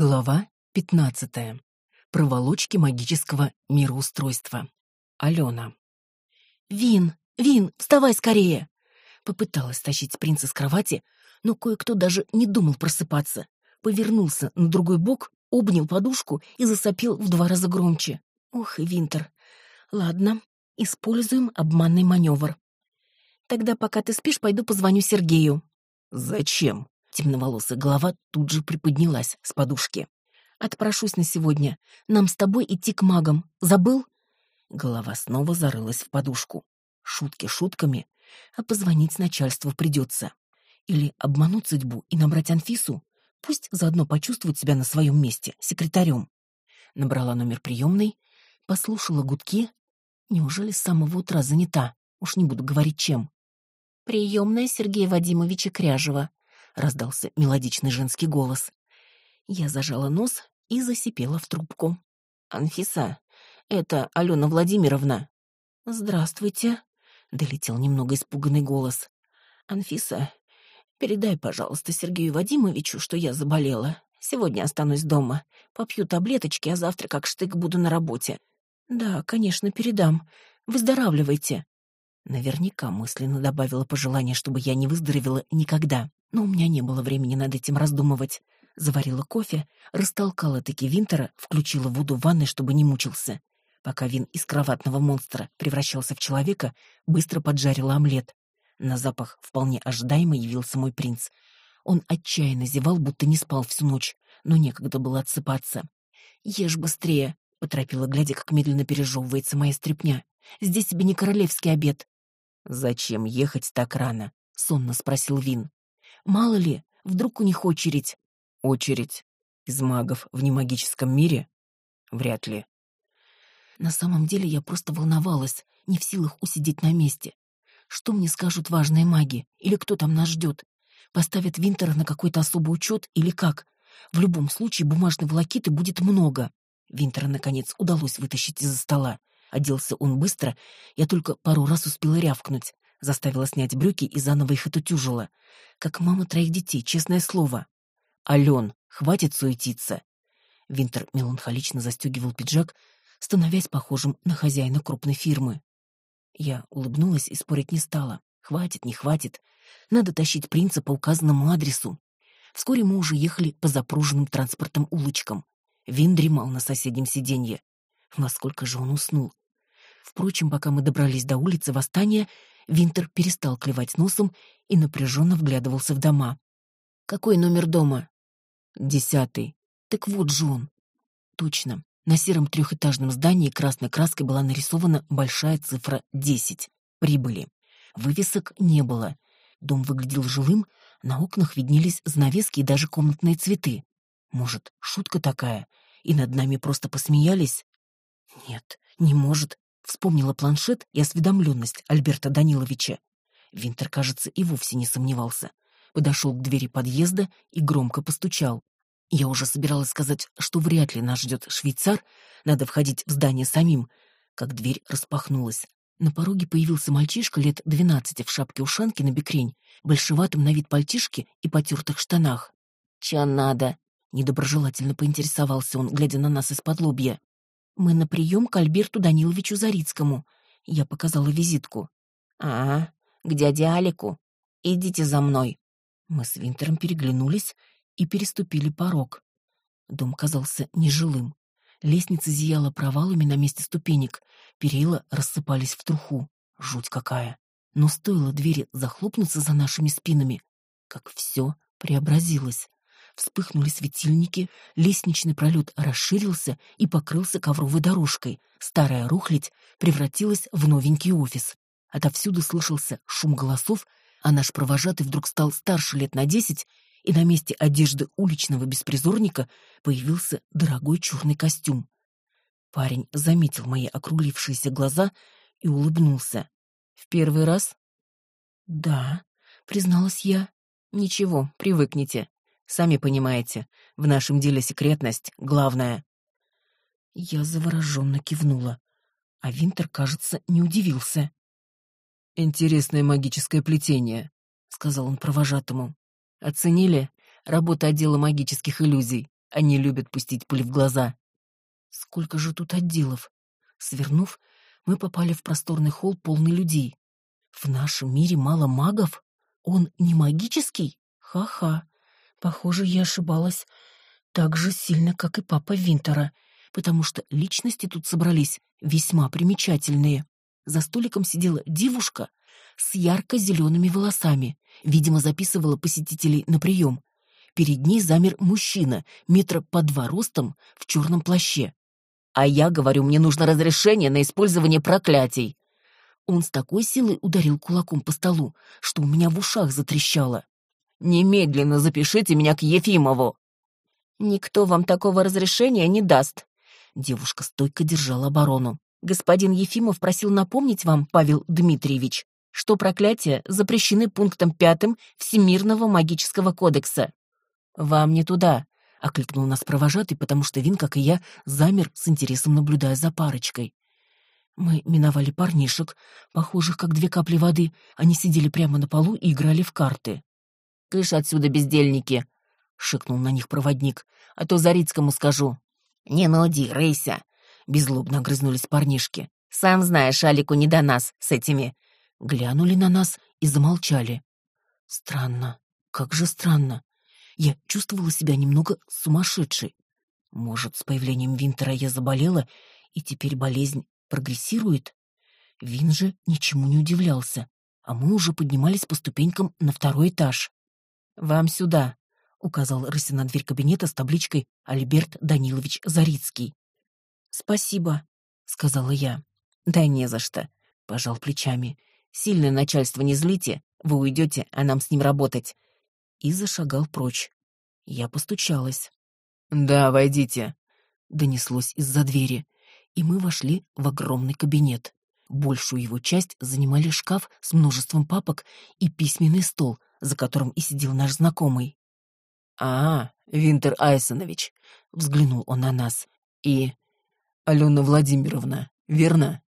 Глава 15. Проволочки магического мироустройства. Алена. «Вин! Вин! Вставай скорее!» Попыталась тащить принца с кровати, но кое-кто даже не думал просыпаться. Повернулся на другой бок, обнял подушку и засопил в два раза громче. Ох, Винтер. Ладно, используем обманный маневр. Тогда, пока ты спишь, пойду позвоню Сергею. «Зачем?» Темноволосая голова тут же приподнялась с подушки. «Отпрошусь на сегодня. Нам с тобой идти к магам. Забыл?» Голова снова зарылась в подушку. Шутки шутками, а позвонить начальству придется. Или обмануть судьбу и набрать Анфису? Пусть заодно почувствует себя на своем месте, секретарем. Набрала номер приемной, послушала гудки. Неужели с самого утра занята? Уж не буду говорить, чем. «Приемная Сергея Вадимовича Кряжева», раздался мелодичный женский голос. Я зажала нос и засипела в трубку. «Анфиса, это Алена Владимировна». «Здравствуйте», — долетел немного испуганный голос. «Анфиса, передай, пожалуйста, Сергею Вадимовичу, что я заболела. Сегодня останусь дома. Попью таблеточки, а завтра как штык буду на работе». «Да, конечно, передам. Выздоравливайте». Наверняка мысленно добавила пожелание, чтобы я не выздоровела никогда. Но у меня не было времени над этим раздумывать. Заварила кофе, растолкала таки Винтера, включила воду в ванной, чтобы не мучился. Пока Вин из кроватного монстра превращался в человека, быстро поджарила омлет. На запах вполне ожидаемо явился мой принц. Он отчаянно зевал, будто не спал всю ночь, но некогда было отсыпаться. «Ешь быстрее», — поторопила, глядя, как медленно пережевывается моя стряпня. «Здесь тебе не королевский обед». «Зачем ехать так рано?» — сонно спросил Вин. Мало ли, вдруг у них очередь. Очередь? Из магов в немагическом мире? Вряд ли. На самом деле я просто волновалась, не в силах усидеть на месте. Что мне скажут важные маги? Или кто там нас ждет? Поставят Винтера на какой-то особый учет или как? В любом случае бумажной волокиты будет много. Винтера, наконец, удалось вытащить из-за стола. Оделся он быстро, я только пару раз успела рявкнуть заставила снять брюки и заново их отутюжила. Как мама троих детей, честное слово. «Ален, хватит суетиться!» Винтер меланхолично застегивал пиджак, становясь похожим на хозяина крупной фирмы. Я улыбнулась и спорить не стала. Хватит, не хватит. Надо тащить принца по указанному адресу. Вскоре мы уже ехали по запруженным транспортом улочкам. Вин дремал на соседнем сиденье. Во сколько же он уснул? Впрочем, пока мы добрались до улицы Восстания, Винтер перестал клевать носом и напряженно вглядывался в дома. «Какой номер дома?» «Десятый. Так вот же он». Точно. На сером трехэтажном здании красной краской была нарисована большая цифра десять. Прибыли. Вывесок не было. Дом выглядел жилым, на окнах виднелись занавески и даже комнатные цветы. Может, шутка такая, и над нами просто посмеялись? Нет, не может. Вспомнила планшет и осведомленность Альберта Даниловича. Винтер, кажется, и вовсе не сомневался. Подошел к двери подъезда и громко постучал. Я уже собиралась сказать, что вряд ли нас ждет швейцар, надо входить в здание самим, как дверь распахнулась. На пороге появился мальчишка лет двенадцати в шапке-ушанке на бекрень, большеватым на вид пальтишке и потертых штанах. «Чё надо?» — недоброжелательно поинтересовался он, глядя на нас из-под лобья. Мы на прием к Альберту Даниловичу Зарицкому. Я показала визитку. А, к дяде Алику. Идите за мной. Мы с Винтером переглянулись и переступили порог. Дом казался нежилым. Лестница зияла провалами на месте ступенек, перила рассыпались в труху. Жуть какая! Но стоило двери захлопнуться за нашими спинами, как все преобразилось. Вспыхнули светильники, лестничный пролет расширился и покрылся ковровой дорожкой. Старая рухлядь превратилась в новенький офис. Отовсюду слышался шум голосов, а наш провожатый вдруг стал старше лет на десять, и на месте одежды уличного беспризорника появился дорогой черный костюм. Парень заметил мои округлившиеся глаза и улыбнулся. «В первый раз?» «Да», — призналась я. «Ничего, привыкните. Сами понимаете, в нашем деле секретность главное. Я завороженно кивнула, а Винтер, кажется, не удивился. «Интересное магическое плетение», — сказал он провожатому. «Оценили? Работа отдела магических иллюзий. Они любят пустить пыль в глаза. Сколько же тут отделов? Свернув, мы попали в просторный холл, полный людей. В нашем мире мало магов? Он не магический? Ха-ха. Похоже, я ошибалась так же сильно, как и папа Винтера, потому что личности тут собрались весьма примечательные. За столиком сидела девушка с ярко-зелеными волосами, видимо, записывала посетителей на прием. Перед ней замер мужчина, метра по два ростом, в черном плаще. А я говорю, мне нужно разрешение на использование проклятий. Он с такой силой ударил кулаком по столу, что у меня в ушах затрещало. «Немедленно запишите меня к Ефимову!» «Никто вам такого разрешения не даст». Девушка стойко держала оборону. «Господин Ефимов просил напомнить вам, Павел Дмитриевич, что проклятия запрещены пунктом пятым Всемирного магического кодекса. «Вам не туда», — окликнул нас провожатый, потому что Вин, как и я, замер с интересом, наблюдая за парочкой. Мы миновали парнишек, похожих как две капли воды. Они сидели прямо на полу и играли в карты. «Кыш отсюда, бездельники!» — шикнул на них проводник. «А то Зарицкому скажу». «Не нуди, рейся!» — беззлобно огрызнулись парнишки. «Сам знаешь, Алику не до нас с этими». Глянули на нас и замолчали. Странно, как же странно. Я чувствовала себя немного сумасшедшей. Может, с появлением Винтера я заболела, и теперь болезнь прогрессирует? Вин же ничему не удивлялся, а мы уже поднимались по ступенькам на второй этаж. «Вам сюда», — указал Рыся на дверь кабинета с табличкой «Альберт Данилович Зарицкий». «Спасибо», — сказала я. «Да не за что», — пожал плечами. «Сильное начальство не злите, вы уйдете, а нам с ним работать и зашагал прочь. Я постучалась. «Да, войдите», — донеслось из-за двери, и мы вошли в огромный кабинет. Большую его часть занимали шкаф с множеством папок и письменный стол, за которым и сидел наш знакомый. «А, Винтер Айсонович», — взглянул он на нас, — «и Алена Владимировна, верно?»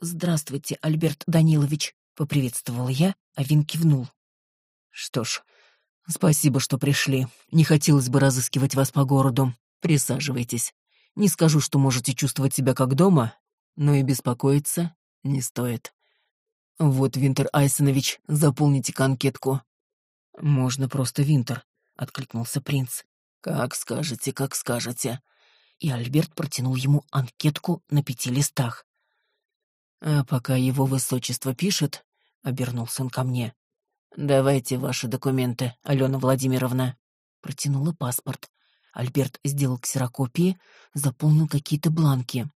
«Здравствуйте, Альберт Данилович», — поприветствовала я, а Вин кивнул. Что ж, спасибо, что пришли. Не хотелось бы разыскивать вас по городу. Присаживайтесь. Не скажу, что можете чувствовать себя как дома, но и беспокоиться не стоит. Вот, Винтер Айсонович, заполните анкетку. Можно просто Винтер, откликнулся принц. Как скажете, как скажете. И Альберт протянул ему анкетку на пяти листах. А пока его высочество пишет, обернулся он ко мне. «Давайте ваши документы, Алена Владимировна». Протянула паспорт. Альберт сделал ксерокопии, заполнил какие-то бланки.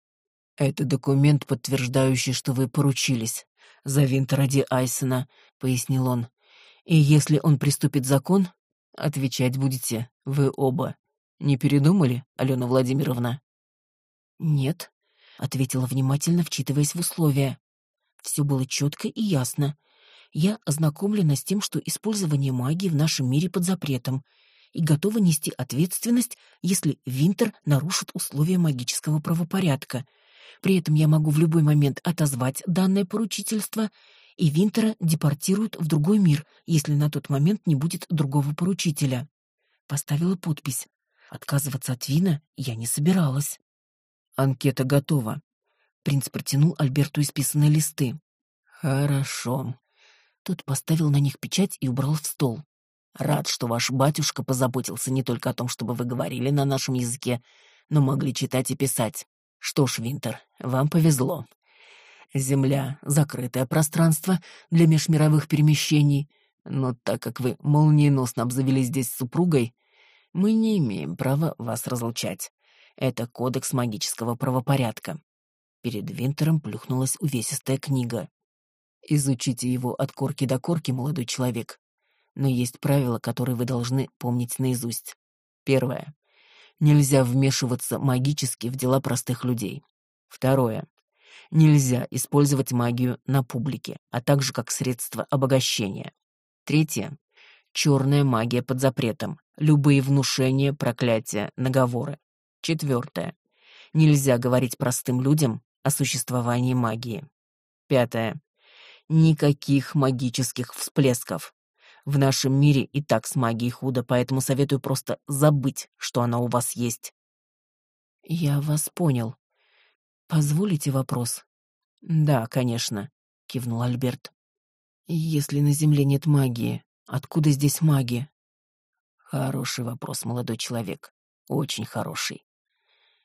«Это документ, подтверждающий, что вы поручились за Винтера Ди Айсона», — пояснил он. «И если он приступит закон, отвечать будете вы оба. Не передумали, Алена Владимировна?» «Нет», — ответила внимательно, вчитываясь в условия. Все было четко и ясно я ознакомлена с тем, что использование магии в нашем мире под запретом, и готова нести ответственность, если Винтер нарушит условия магического правопорядка. При этом я могу в любой момент отозвать данное поручительство, и Винтера депортируют в другой мир, если на тот момент не будет другого поручителя. Поставила подпись. Отказываться от Вина я не собиралась. Анкета готова. Принц протянул Альберту исписанные листы. Хорошо. Тот поставил на них печать и убрал в стол. Рад, что ваш батюшка позаботился не только о том, чтобы вы говорили на нашем языке, но могли читать и писать. Что ж, Винтер, вам повезло. Земля — закрытое пространство для межмировых перемещений, но так как вы молниеносно обзавелись здесь супругой, мы не имеем права вас разлучать. Это кодекс магического правопорядка. Перед Винтером плюхнулась увесистая книга. Изучите его от корки до корки, молодой человек. Но есть правила, которые вы должны помнить наизусть. Первое. Нельзя вмешиваться магически в дела простых людей. Второе. Нельзя использовать магию на публике, а также как средство обогащения. Третье. Черная магия под запретом. Любые внушения, проклятия, наговоры. Четвертое. Нельзя говорить простым людям о существовании магии. Пятое. Никаких магических всплесков. В нашем мире и так с магией худо, поэтому советую просто забыть, что она у вас есть. Я вас понял. Позволите вопрос? Да, конечно, кивнул Альберт. Если на Земле нет магии, откуда здесь маги? Хороший вопрос, молодой человек. Очень хороший.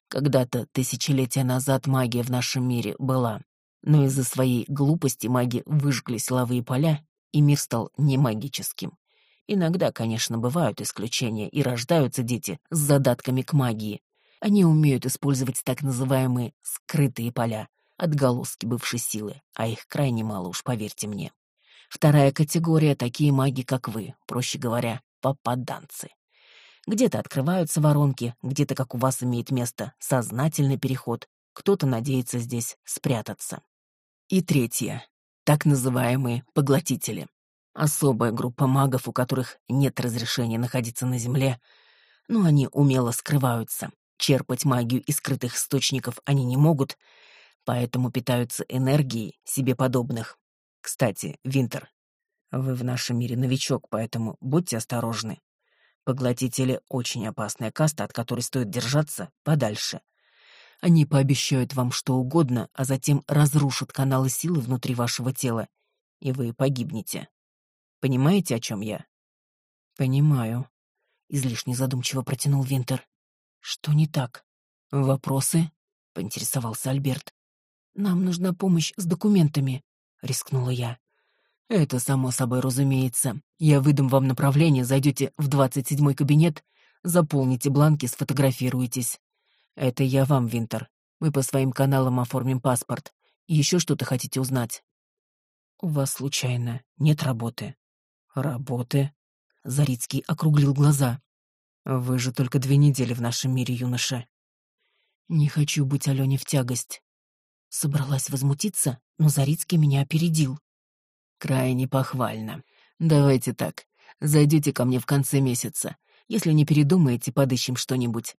Когда-то, тысячелетия назад, магия в нашем мире была, но из-за своей глупости маги выжгли силовые поля, и мир стал немагическим. Иногда, конечно, бывают исключения, и рождаются дети с задатками к магии. Они умеют использовать так называемые «скрытые поля», отголоски бывшей силы, а их крайне мало уж, поверьте мне. Вторая категория — такие маги, как вы, проще говоря, попаданцы. Где-то открываются воронки, где-то, как у вас имеет место, сознательный переход, кто-то надеется здесь спрятаться. И третье — так называемые поглотители. Особая группа магов, у которых нет разрешения находиться на Земле, но они умело скрываются. Черпать магию из скрытых источников они не могут, поэтому питаются энергией себе подобных. Кстати, Винтер, вы в нашем мире новичок, поэтому будьте осторожны. Поглотители — очень опасная каста, от которой стоит держаться подальше. Они пообещают вам что угодно, а затем разрушат каналы силы внутри вашего тела, и вы погибнете. Понимаете, о чем я? Понимаю. Излишне задумчиво протянул Винтер. Что не так? Вопросы? Поинтересовался Альберт. Нам нужна помощь с документами, рискнула я. Это само собой разумеется. Я выдам вам направление, зайдете в двадцать седьмой кабинет, заполните бланки, сфотографируйтесь. Это я вам, Винтер. Мы по своим каналам оформим паспорт. Еще что-то хотите узнать? У вас, случайно, нет работы? Работы? Зарицкий округлил глаза. Вы же только две недели в нашем мире, юноша. Не хочу быть Алене в тягость. Собралась возмутиться, но Зарицкий меня опередил. Крайне похвально. Давайте так. Зайдете ко мне в конце месяца. Если не передумаете, подыщем что-нибудь.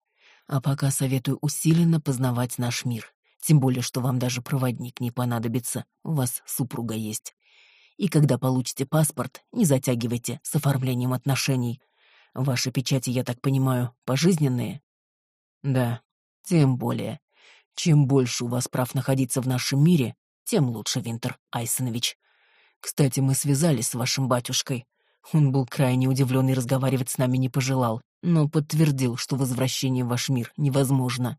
А пока советую усиленно познавать наш мир. Тем более, что вам даже проводник не понадобится. У вас супруга есть. И когда получите паспорт, не затягивайте с оформлением отношений. Ваши печати, я так понимаю, пожизненные? Да, тем более. Чем больше у вас прав находиться в нашем мире, тем лучше, Винтер Айсонович. Кстати, мы связались с вашим батюшкой. Он был крайне удивлен и разговаривать с нами не пожелал, но подтвердил, что возвращение в ваш мир невозможно.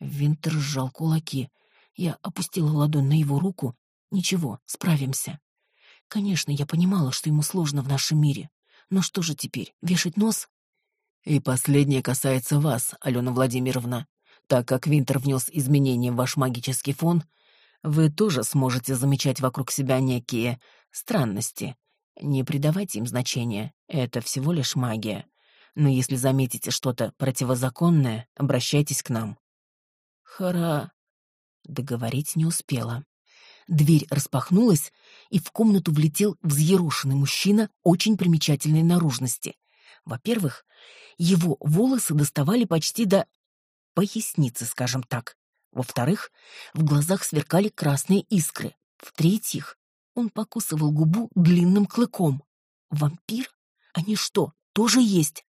Винтер сжал кулаки. Я опустила ладонь на его руку. Ничего, справимся. Конечно, я понимала, что ему сложно в нашем мире. Но что же теперь, вешать нос? И последнее касается вас, Алена Владимировна. Так как Винтер внес изменения в ваш магический фон, вы тоже сможете замечать вокруг себя некие странности. Не придавайте им значения, это всего лишь магия. Но если заметите что-то противозаконное, обращайтесь к нам. Хара... Договорить не успела. Дверь распахнулась, и в комнату влетел взъерошенный мужчина очень примечательной наружности. Во-первых, его волосы доставали почти до поясницы, скажем так. Во-вторых, в глазах сверкали красные искры. В-третьих, он покусывал губу длинным клыком. Вампир? Они что, тоже есть?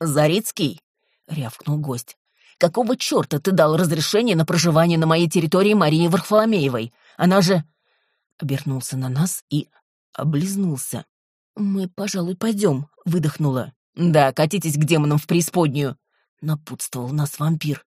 «Зарецкий!» — рявкнул гость. «Какого черта ты дал разрешение на проживание на моей территории Марии Варфоломеевой? Она же...» Обернулся на нас и облизнулся. «Мы, пожалуй, пойдем», — выдохнула. «Да, катитесь к демонам в преисподнюю», — напутствовал нас вампир.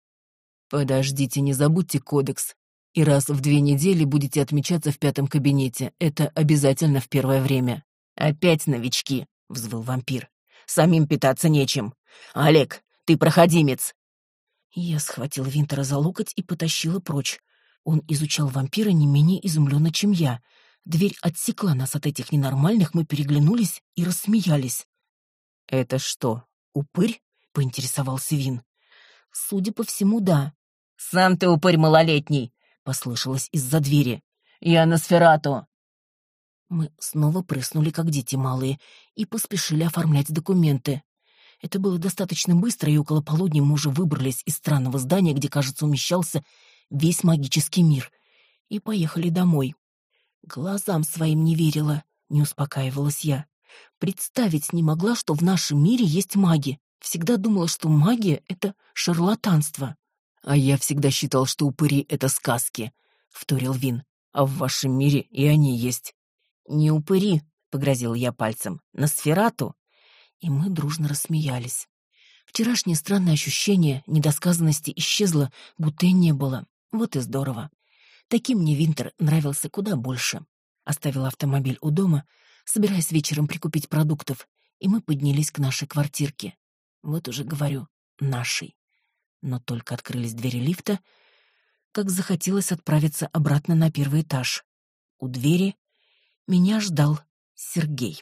«Подождите, не забудьте кодекс. И раз в две недели будете отмечаться в пятом кабинете. Это обязательно в первое время». «Опять новички», — взвыл вампир. «Самим питаться нечем. Олег, ты проходимец». Я схватил Винтера за локоть и потащила прочь. Он изучал вампира не менее изумленно, чем я. Дверь отсекла нас от этих ненормальных, мы переглянулись и рассмеялись. «Это что, упырь?» — поинтересовался Вин. Судя по всему, да. «Сам ты упырь малолетний!» — послышалось из-за двери. «Я на сферату!» Мы снова прыснули, как дети малые, и поспешили оформлять документы. Это было достаточно быстро, и около полудня мы уже выбрались из странного здания, где, кажется, умещался весь магический мир, и поехали домой. Глазам своим не верила, не успокаивалась я. Представить не могла, что в нашем мире есть маги. Всегда думала, что магия — это шарлатанство. А я всегда считал, что упыри — это сказки, — вторил Вин. А в вашем мире и они есть. Не упыри, — погрозил я пальцем, — на сферату. И мы дружно рассмеялись. Вчерашнее странное ощущение недосказанности исчезло, будто и не было. Вот и здорово. Таким мне Винтер нравился куда больше. Оставил автомобиль у дома, собираясь вечером прикупить продуктов, и мы поднялись к нашей квартирке. Вот уже говорю, нашей. Но только открылись двери лифта, как захотелось отправиться обратно на первый этаж. У двери меня ждал Сергей.